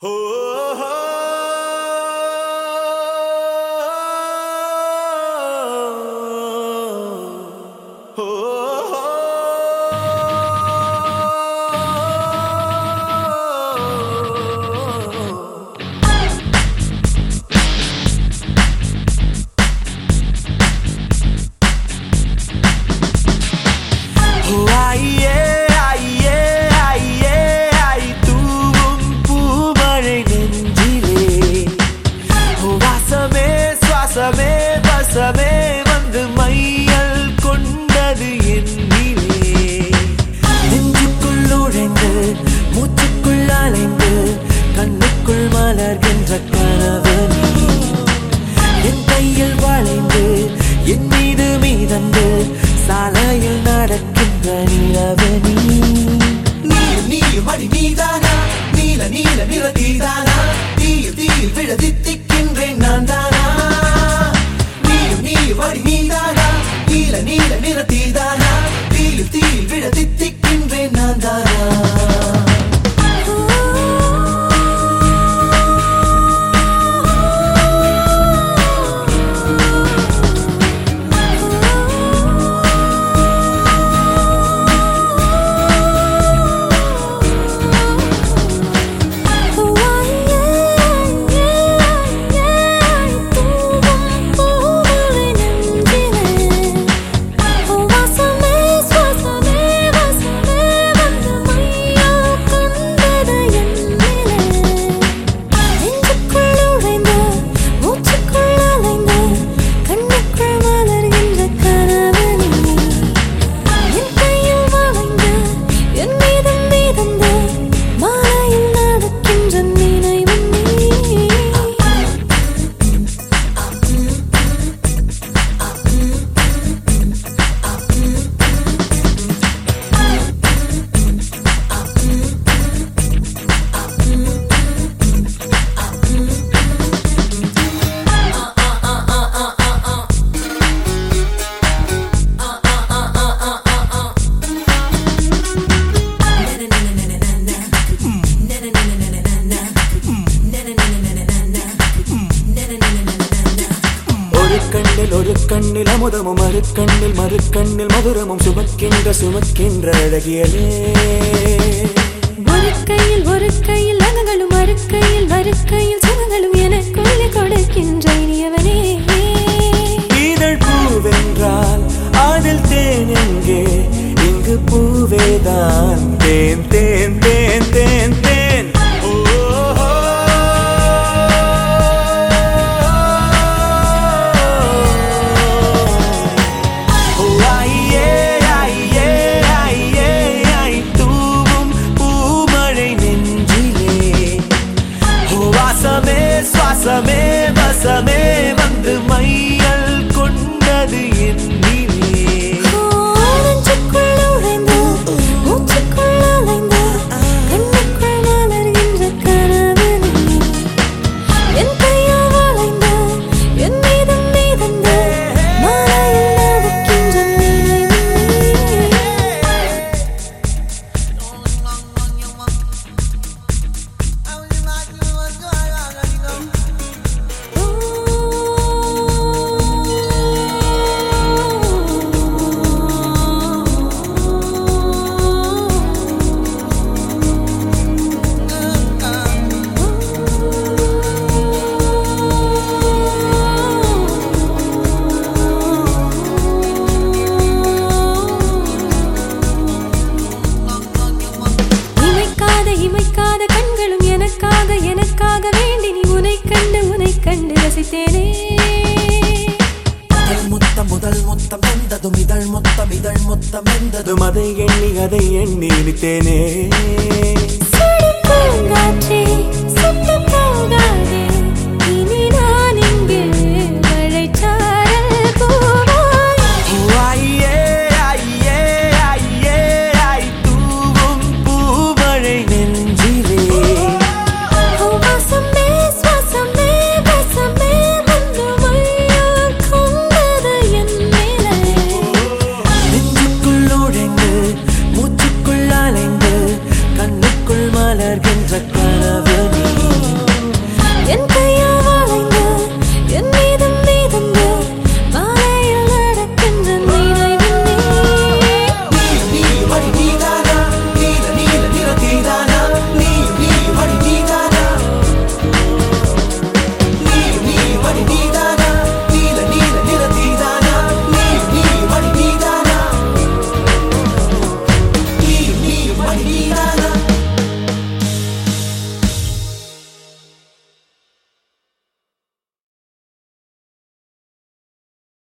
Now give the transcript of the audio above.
Oh. மலர்கின்ற கனவு என் கையில் வளைந்து என் மீது மீதந்து சாலையில் நடக்கின்ற நிலவு நீ நீயும் நீயும் நீதானா நீல நீல நிற தீயில் தீயில் விழ தித்திக்கின்றேன் நான் தான் நீல நீல நிறத்தி தானா தீயில் தீயில் விட தித்திக்கின்றேன் நான் தானா அமுதமும் மறு கண்ணில் மறு கண்ணில் மதுரமும் சுமக்கின்ற சுமக்கின்ற அழகியலே. ஒரு கையில் ஒரு கையில் அகங்களும் மறு கையில் மறு கையில் சுகங்களும் எனக்குள்ளே கொடுக்கின்ற இனியவனே. இதழ் பூவென்றால் அதில் தேன் எங்கே? இங்கு பூவேதான் தேன் தேன் தேன். இமைக்காத கண்களும் எனக்காக எனக்காக வேண்டி நீ உனை கண்டு உனை கண்டு ரசித்தேனே. முதல் முத்தம் முதல் முத்தம் வந்ததும் இதழ் முத்தம் இதழ் முத்தம் வெந்ததும் அதை எண்ணி அதை எண்ணி சுட்டுப் போகாதே.